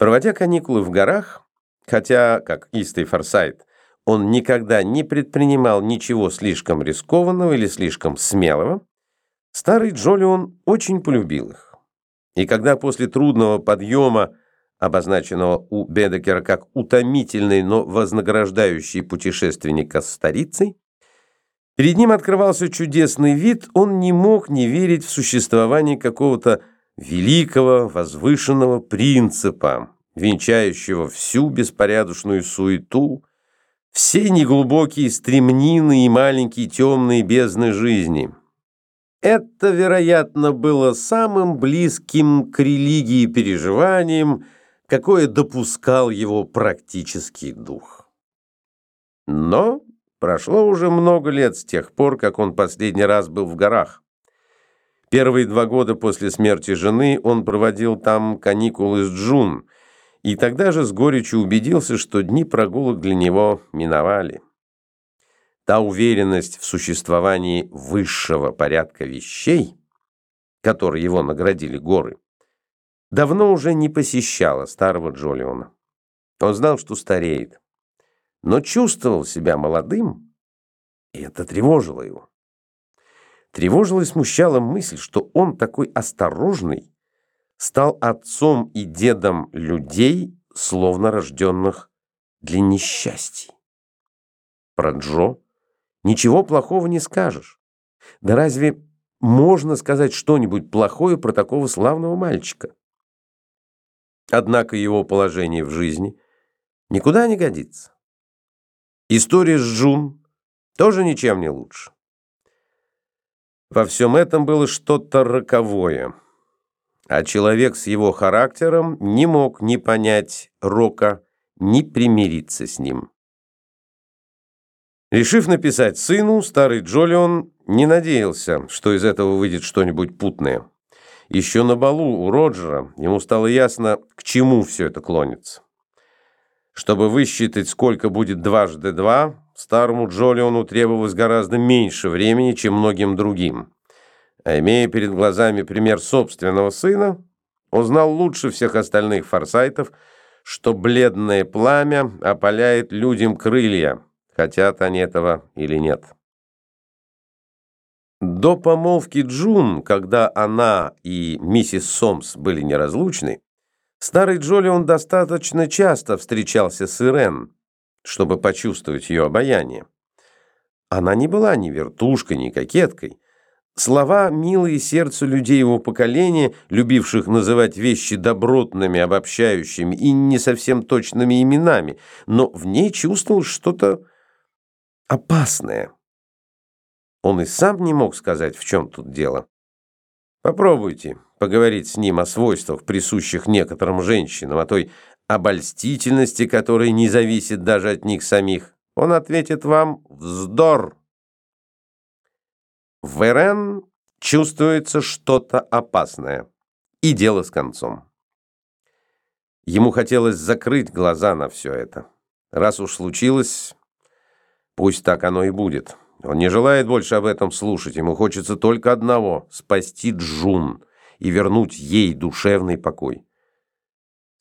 Проводя каникулы в горах, хотя, как истый Форсайт, он никогда не предпринимал ничего слишком рискованного или слишком смелого, старый Джолион очень полюбил их. И когда после трудного подъема, обозначенного у Бедекера как утомительный, но вознаграждающий путешественника с старицей, перед ним открывался чудесный вид, он не мог не верить в существование какого-то великого возвышенного принципа, венчающего всю беспорядочную суету, все неглубокие стремнины и маленькие темные бездны жизни. Это, вероятно, было самым близким к религии переживанием, какое допускал его практический дух. Но прошло уже много лет с тех пор, как он последний раз был в горах. Первые два года после смерти жены он проводил там каникулы с Джун, и тогда же с горечью убедился, что дни прогулок для него миновали. Та уверенность в существовании высшего порядка вещей, которой его наградили горы, давно уже не посещала старого Джолиона. Он знал, что стареет, но чувствовал себя молодым, и это тревожило его. Тревожила и смущала мысль, что он такой осторожный, стал отцом и дедом людей, словно рожденных для несчастий. Про Джо ничего плохого не скажешь. Да разве можно сказать что-нибудь плохое про такого славного мальчика? Однако его положение в жизни никуда не годится. История с Джун тоже ничем не лучше. Во всем этом было что-то роковое. А человек с его характером не мог ни понять Рока, ни примириться с ним. Решив написать сыну, старый Джолион не надеялся, что из этого выйдет что-нибудь путное. Еще на балу у Роджера ему стало ясно, к чему все это клонится. Чтобы высчитать, сколько будет дважды два, Старому Джолиону требовалось гораздо меньше времени, чем многим другим. А имея перед глазами пример собственного сына, он знал лучше всех остальных форсайтов, что бледное пламя опаляет людям крылья, хотят они этого или нет. До помолвки Джун, когда она и миссис Сомс были неразлучны, старый Джолион достаточно часто встречался с Ирен, чтобы почувствовать ее обаяние. Она не была ни вертушкой, ни кокеткой. Слова, милые сердцу людей его поколения, любивших называть вещи добротными, обобщающими и не совсем точными именами, но в ней чувствовал что-то опасное. Он и сам не мог сказать, в чем тут дело. Попробуйте поговорить с ним о свойствах, присущих некоторым женщинам, о той обольстительности, которая не зависит даже от них самих, он ответит вам «вздор». В РН чувствуется что-то опасное, и дело с концом. Ему хотелось закрыть глаза на все это. Раз уж случилось, пусть так оно и будет. Он не желает больше об этом слушать, ему хочется только одного — спасти Джун и вернуть ей душевный покой.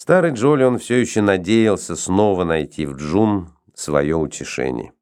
Старый Джолион все еще надеялся снова найти в Джун свое утешение.